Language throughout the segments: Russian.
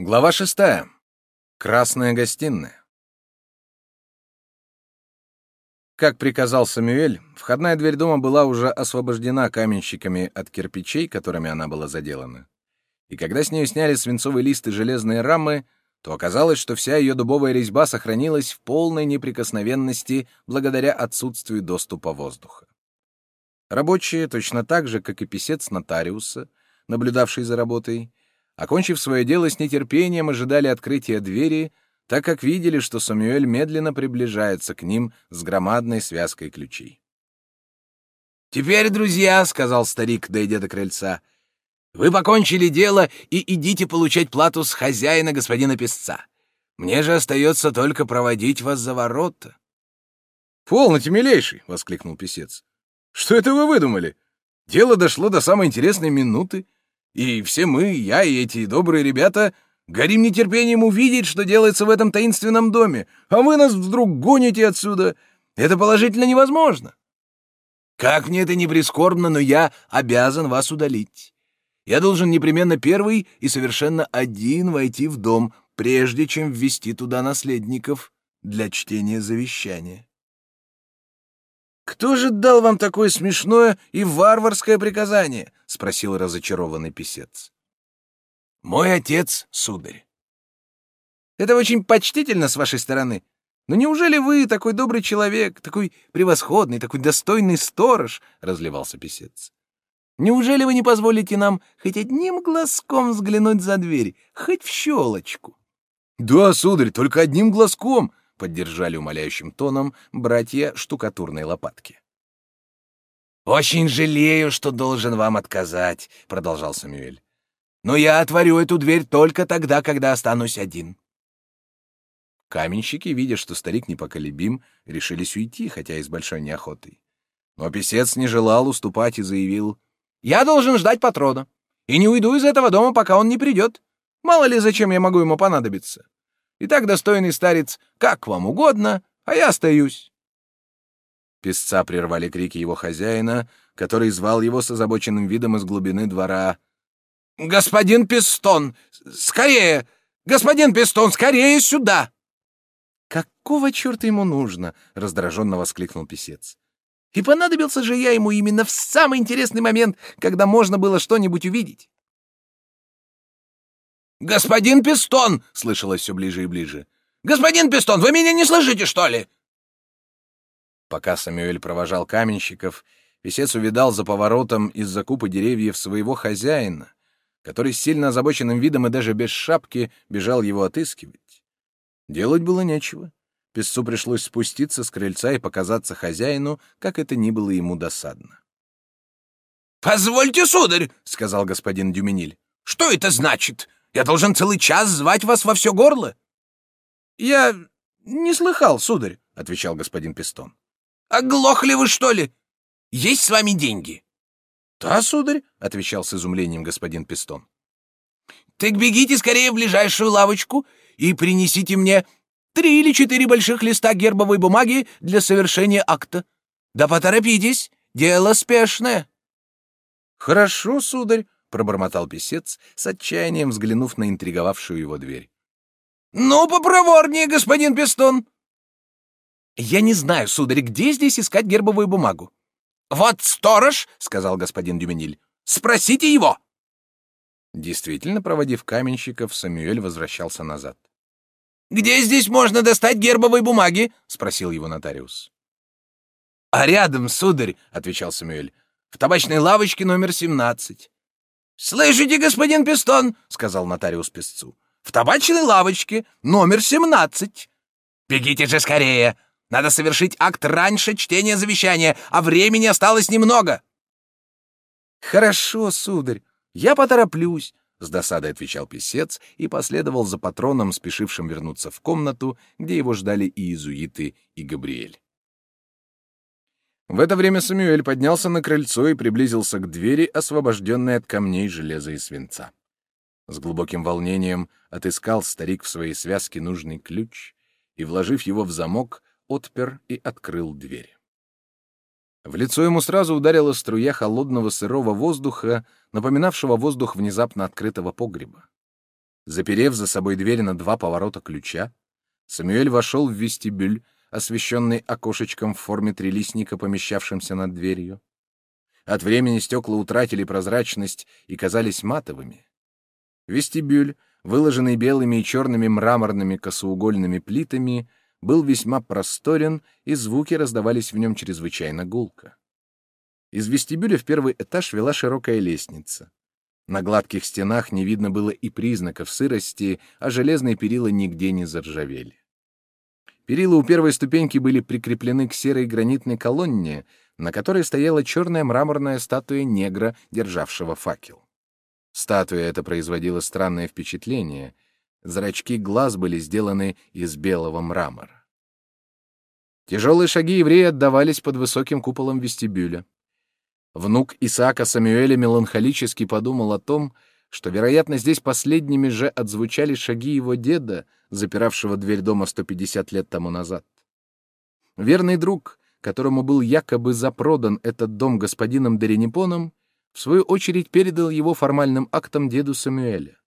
Глава шестая. Красная гостиная. Как приказал Самюэль, входная дверь дома была уже освобождена каменщиками от кирпичей, которыми она была заделана. И когда с нее сняли свинцовый лист и железные рамы, то оказалось, что вся ее дубовая резьба сохранилась в полной неприкосновенности благодаря отсутствию доступа воздуха. Рабочие, точно так же, как и писец нотариуса, наблюдавший за работой, окончив свое дело с нетерпением, ожидали открытия двери, так как видели, что Самуэль медленно приближается к ним с громадной связкой ключей. «Теперь, друзья», — сказал старик, дойдя до крыльца, — «вы покончили дело и идите получать плату с хозяина господина песца. Мне же остается только проводить вас за ворота». «Полноте, милейший!» — воскликнул писец. «Что это вы выдумали? Дело дошло до самой интересной минуты. И все мы, я и эти добрые ребята, горим нетерпением увидеть, что делается в этом таинственном доме, а вы нас вдруг гоните отсюда. Это положительно невозможно. Как мне это не прискорбно, но я обязан вас удалить. Я должен непременно первый и совершенно один войти в дом, прежде чем ввести туда наследников для чтения завещания. «Кто же дал вам такое смешное и варварское приказание?» — спросил разочарованный писец. «Мой отец, сударь». «Это очень почтительно с вашей стороны. Но неужели вы такой добрый человек, такой превосходный, такой достойный сторож?» — разливался писец. «Неужели вы не позволите нам хоть одним глазком взглянуть за дверь, хоть в щелочку?» «Да, сударь, только одним глазком!» — поддержали умоляющим тоном братья штукатурной лопатки. «Очень жалею, что должен вам отказать», — продолжал Самюэль. «Но я отворю эту дверь только тогда, когда останусь один». Каменщики, видя, что старик непоколебим, решились уйти, хотя и с большой неохотой. Но писец не желал уступать и заявил, «Я должен ждать патрона, и не уйду из этого дома, пока он не придет. Мало ли, зачем я могу ему понадобиться. Итак, достойный старец, как вам угодно, а я остаюсь. Песца прервали крики его хозяина, который звал его с озабоченным видом из глубины двора. «Господин Пистон! Скорее! Господин Пистон, скорее сюда!» «Какого черта ему нужно?» — раздраженно воскликнул писец. «И понадобился же я ему именно в самый интересный момент, когда можно было что-нибудь увидеть. «Господин Пистон!» — слышалось все ближе и ближе. «Господин Пистон, вы меня не слышите, что ли?» Пока Самюэль провожал каменщиков, писец увидал за поворотом из-за купы деревьев своего хозяина, который с сильно озабоченным видом и даже без шапки бежал его отыскивать. Делать было нечего. Песцу пришлось спуститься с крыльца и показаться хозяину, как это ни было ему досадно. «Позвольте, сударь!» — сказал господин Дюмениль. «Что это значит? Я должен целый час звать вас во все горло. — Я не слыхал, сударь, — отвечал господин Пистон. — Оглохли вы, что ли? Есть с вами деньги? — Да, сударь, — отвечал с изумлением господин Пистон. — Так бегите скорее в ближайшую лавочку и принесите мне три или четыре больших листа гербовой бумаги для совершения акта. Да поторопитесь, дело спешное. — Хорошо, сударь, — пробормотал писец, с отчаянием взглянув на интриговавшую его дверь. «Ну, попроворнее, господин Пистон!» «Я не знаю, сударь, где здесь искать гербовую бумагу?» «Вот сторож!» — сказал господин Дюмениль. «Спросите его!» Действительно, проводив каменщиков, Самюэль возвращался назад. «Где здесь можно достать гербовой бумаги?» — спросил его нотариус. «А рядом, сударь», — отвечал Самюэль, — «в табачной лавочке номер семнадцать». «Слышите, господин Пистон?» — сказал нотариус песцу. «В табачной лавочке, номер семнадцать. Бегите же скорее! Надо совершить акт раньше чтения завещания, а времени осталось немного!» «Хорошо, сударь, я потороплюсь», — с досадой отвечал писец и последовал за патроном, спешившим вернуться в комнату, где его ждали и иезуиты, и Габриэль. В это время Самюэль поднялся на крыльцо и приблизился к двери, освобожденной от камней, железа и свинца. С глубоким волнением отыскал старик в своей связке нужный ключ и, вложив его в замок, отпер и открыл дверь. В лицо ему сразу ударила струя холодного сырого воздуха, напоминавшего воздух внезапно открытого погреба. Заперев за собой дверь на два поворота ключа, Самюэль вошел в вестибюль, освещенный окошечком в форме трилистника, помещавшимся над дверью. От времени стекла утратили прозрачность и казались матовыми. Вестибюль, выложенный белыми и черными мраморными косоугольными плитами, был весьма просторен, и звуки раздавались в нем чрезвычайно гулко. Из вестибюля в первый этаж вела широкая лестница. На гладких стенах не видно было и признаков сырости, а железные перила нигде не заржавели. Перила у первой ступеньки были прикреплены к серой гранитной колонне, на которой стояла черная мраморная статуя негра, державшего факел. Статуя эта производила странное впечатление. Зрачки глаз были сделаны из белого мрамора. Тяжелые шаги еврея отдавались под высоким куполом вестибюля. Внук Исаака Самуэля меланхолически подумал о том, что, вероятно, здесь последними же отзвучали шаги его деда, запиравшего дверь дома 150 лет тому назад. Верный друг, которому был якобы запродан этот дом господином Деренепоном, в свою очередь передал его формальным актом деду Самуэля.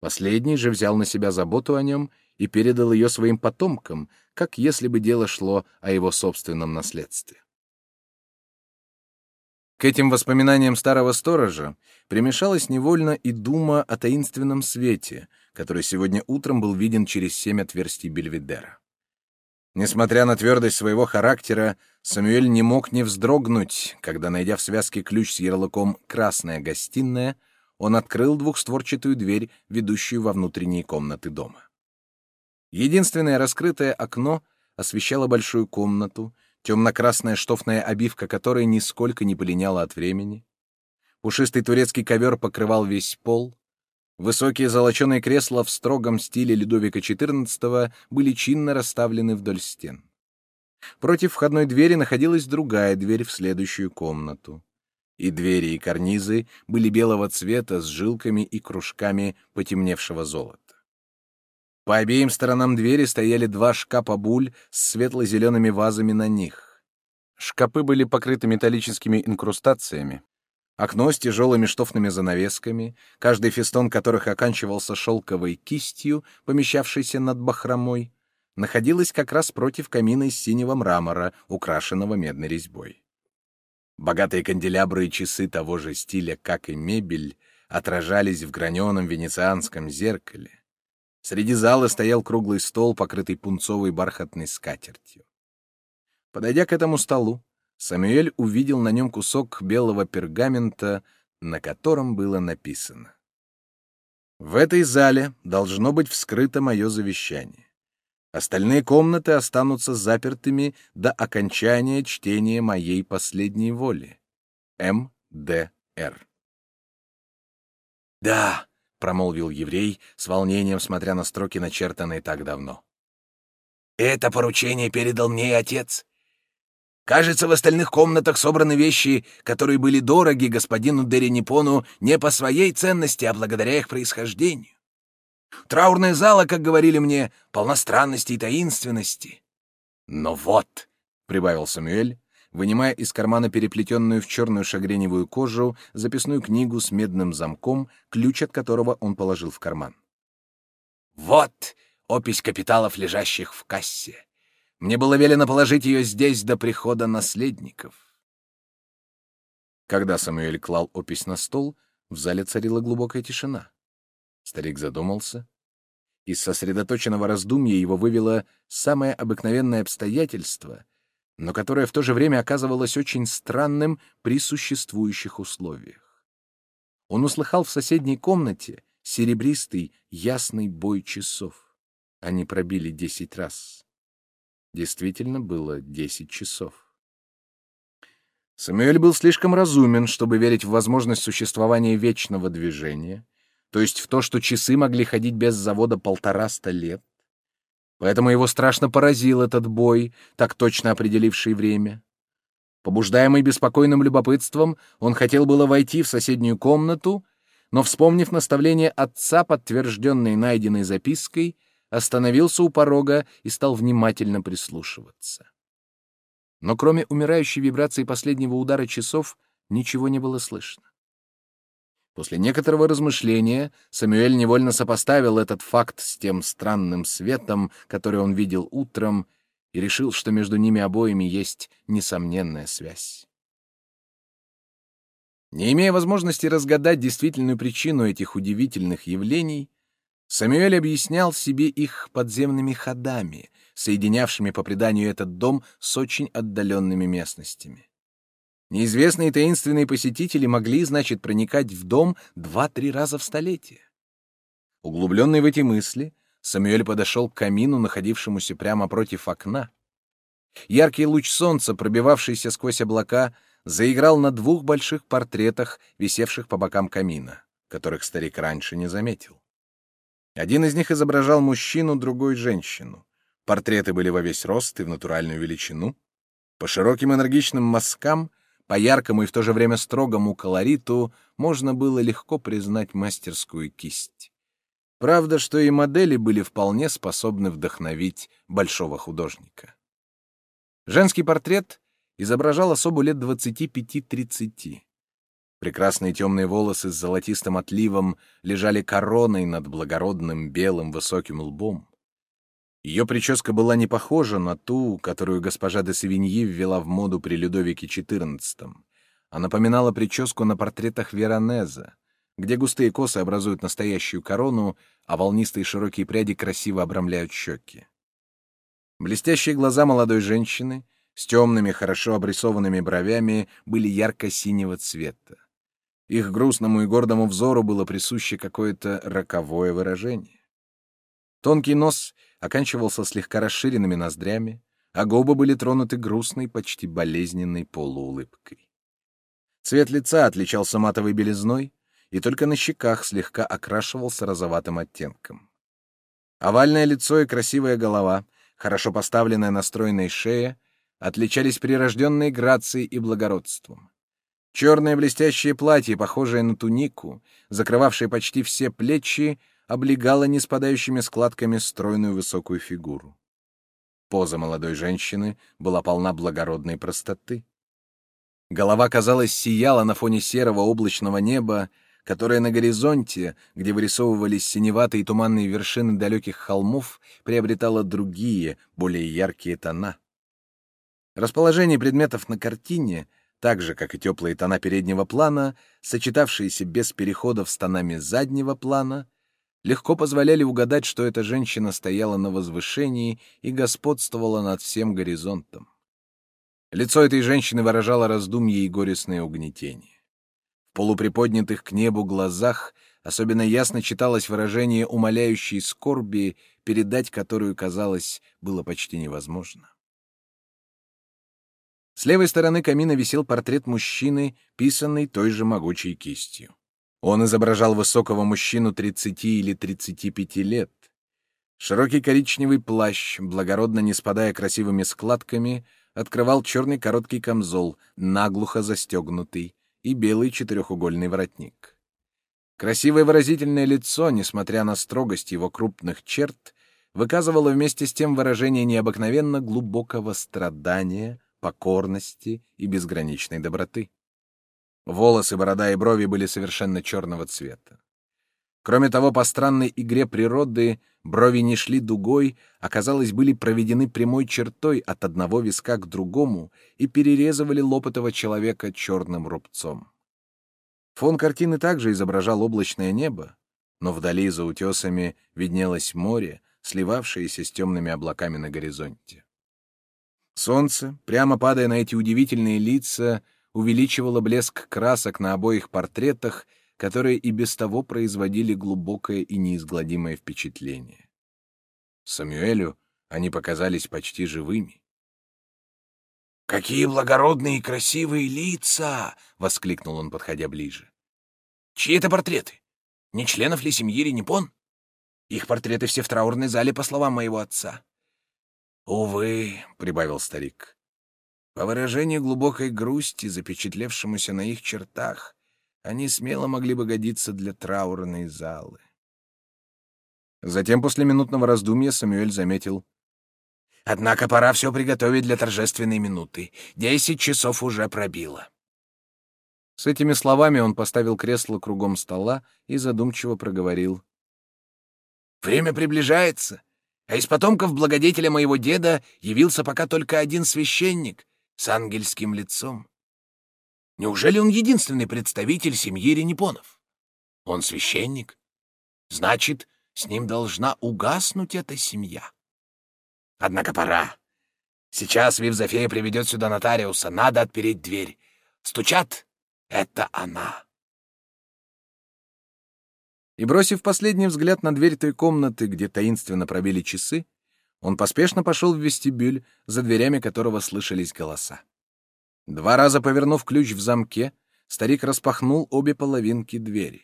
Последний же взял на себя заботу о нем и передал ее своим потомкам, как если бы дело шло о его собственном наследстве. К этим воспоминаниям старого сторожа примешалась невольно и дума о таинственном свете, который сегодня утром был виден через семь отверстий Бельведера. Несмотря на твердость своего характера, Самуэль не мог не вздрогнуть, когда, найдя в связке ключ с ярлыком «Красная гостиная», он открыл двухстворчатую дверь, ведущую во внутренние комнаты дома. Единственное раскрытое окно освещало большую комнату, темно-красная штофная обивка которой нисколько не полиняла от времени. Пушистый турецкий ковер покрывал весь пол. Высокие золоченые кресла в строгом стиле Людовика XIV были чинно расставлены вдоль стен. Против входной двери находилась другая дверь в следующую комнату. И двери, и карнизы были белого цвета с жилками и кружками потемневшего золота. По обеим сторонам двери стояли два шкафа буль с светло-зелеными вазами на них. Шкапы были покрыты металлическими инкрустациями. Окно с тяжелыми штофными занавесками, каждый фестон которых оканчивался шелковой кистью, помещавшейся над бахромой, находилось как раз против камина из синего мрамора, украшенного медной резьбой. Богатые канделябры и часы того же стиля, как и мебель, отражались в граненом венецианском зеркале. Среди зала стоял круглый стол, покрытый пунцовой бархатной скатертью. Подойдя к этому столу, Самуэль увидел на нем кусок белого пергамента, на котором было написано. «В этой зале должно быть вскрыто мое завещание. Остальные комнаты останутся запертыми до окончания чтения моей последней воли. М. Д. Р. «Да!» Промолвил еврей, с волнением смотря на строки, начертанные так давно. «Это поручение передал мне и отец. Кажется, в остальных комнатах собраны вещи, которые были дороги господину Деренипону не по своей ценности, а благодаря их происхождению. Траурная зала, как говорили мне, полна странности и таинственности. Но вот, — прибавил Самуэль, вынимая из кармана переплетенную в черную шагреневую кожу записную книгу с медным замком, ключ от которого он положил в карман. «Вот опись капиталов, лежащих в кассе. Мне было велено положить ее здесь до прихода наследников». Когда Самуэль клал опись на стол, в зале царила глубокая тишина. Старик задумался. Из сосредоточенного раздумья его вывело самое обыкновенное обстоятельство — но которое в то же время оказывалось очень странным при существующих условиях. Он услыхал в соседней комнате серебристый ясный бой часов. Они пробили десять раз. Действительно было десять часов. Самуэль был слишком разумен, чтобы верить в возможность существования вечного движения, то есть в то, что часы могли ходить без завода полтораста лет, Поэтому его страшно поразил этот бой, так точно определивший время. Побуждаемый беспокойным любопытством, он хотел было войти в соседнюю комнату, но, вспомнив наставление отца, подтвержденное найденной запиской, остановился у порога и стал внимательно прислушиваться. Но кроме умирающей вибрации последнего удара часов ничего не было слышно. После некоторого размышления Самуэль невольно сопоставил этот факт с тем странным светом, который он видел утром, и решил, что между ними обоими есть несомненная связь. Не имея возможности разгадать действительную причину этих удивительных явлений, Самуэль объяснял себе их подземными ходами, соединявшими по преданию этот дом с очень отдаленными местностями. Неизвестные таинственные посетители могли, значит, проникать в дом два-три раза в столетие. Углубленный в эти мысли, Самуэль подошел к камину, находившемуся прямо против окна. Яркий луч солнца, пробивавшийся сквозь облака, заиграл на двух больших портретах, висевших по бокам камина, которых старик раньше не заметил. Один из них изображал мужчину, другой — женщину. Портреты были во весь рост и в натуральную величину. По широким энергичным мазкам — по яркому и в то же время строгому колориту можно было легко признать мастерскую кисть. Правда, что и модели были вполне способны вдохновить большого художника. Женский портрет изображал особу лет 25-30. Прекрасные темные волосы с золотистым отливом лежали короной над благородным белым высоким лбом. Ее прическа была не похожа на ту, которую госпожа де Савиньи ввела в моду при Людовике XIV, а напоминала прическу на портретах Веронеза, где густые косы образуют настоящую корону, а волнистые широкие пряди красиво обрамляют щеки. Блестящие глаза молодой женщины с темными, хорошо обрисованными бровями были ярко-синего цвета. Их грустному и гордому взору было присуще какое-то роковое выражение. Тонкий нос оканчивался слегка расширенными ноздрями, а губы были тронуты грустной, почти болезненной полуулыбкой. Цвет лица отличался матовой белизной, и только на щеках слегка окрашивался розоватым оттенком. Овальное лицо и красивая голова, хорошо поставленная на стройной шее, отличались прирожденной грацией и благородством. Черное блестящее платье, похожее на тунику, закрывавшее почти все плечи, облегала не спадающими складками стройную высокую фигуру. Поза молодой женщины была полна благородной простоты. Голова, казалось, сияла на фоне серого облачного неба, которое на горизонте, где вырисовывались синеватые туманные вершины далеких холмов, приобретало другие, более яркие тона. Расположение предметов на картине, так же, как и теплые тона переднего плана, сочетавшиеся без переходов с тонами заднего плана, легко позволяли угадать, что эта женщина стояла на возвышении и господствовала над всем горизонтом. Лицо этой женщины выражало раздумье и горестное угнетение. В полуприподнятых к небу глазах особенно ясно читалось выражение умоляющей скорби, передать которую, казалось, было почти невозможно. С левой стороны камина висел портрет мужчины, писанный той же могучей кистью. Он изображал высокого мужчину 30 или 35 лет. Широкий коричневый плащ, благородно не спадая красивыми складками, открывал черный короткий камзол, наглухо застегнутый, и белый четырехугольный воротник. Красивое выразительное лицо, несмотря на строгость его крупных черт, выказывало вместе с тем выражение необыкновенно глубокого страдания, покорности и безграничной доброты. Волосы, борода и брови были совершенно черного цвета. Кроме того, по странной игре природы брови не шли дугой, а, казалось, были проведены прямой чертой от одного виска к другому и перерезывали лоб этого человека черным рубцом. Фон картины также изображал облачное небо, но вдали за утесами виднелось море, сливавшееся с темными облаками на горизонте. Солнце, прямо падая на эти удивительные лица, увеличивало блеск красок на обоих портретах, которые и без того производили глубокое и неизгладимое впечатление. Самюэлю они показались почти живыми. «Какие благородные и красивые лица!» — воскликнул он, подходя ближе. «Чьи это портреты? Не членов ли семьи Ренепон? Их портреты все в траурной зале, по словам моего отца». «Увы», — прибавил старик, по выражению глубокой грусти, запечатлевшемуся на их чертах, они смело могли бы годиться для траурной залы. Затем, после минутного раздумья, Самуэль заметил. «Однако пора все приготовить для торжественной минуты. Десять часов уже пробило». С этими словами он поставил кресло кругом стола и задумчиво проговорил. «Время приближается, а из потомков благодетеля моего деда явился пока только один священник с ангельским лицом. Неужели он единственный представитель семьи Ренепонов? Он священник. Значит, с ним должна угаснуть эта семья. Однако пора. Сейчас Вивзофея приведет сюда нотариуса. Надо отпереть дверь. Стучат — это она. И, бросив последний взгляд на дверь той комнаты, где таинственно пробили часы, он поспешно пошел в вестибюль, за дверями которого слышались голоса. Два раза повернув ключ в замке, старик распахнул обе половинки двери.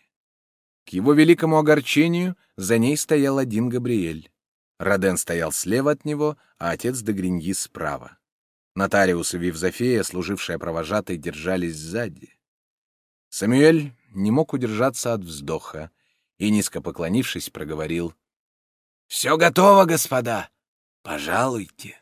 К его великому огорчению за ней стоял один Габриэль. Роден стоял слева от него, а отец де Гриньи справа. Нотариус и Вивзофея, служившая провожатой, держались сзади. Самуэль не мог удержаться от вздоха и, низко поклонившись, проговорил. — Все готово, господа. Пожалуйте.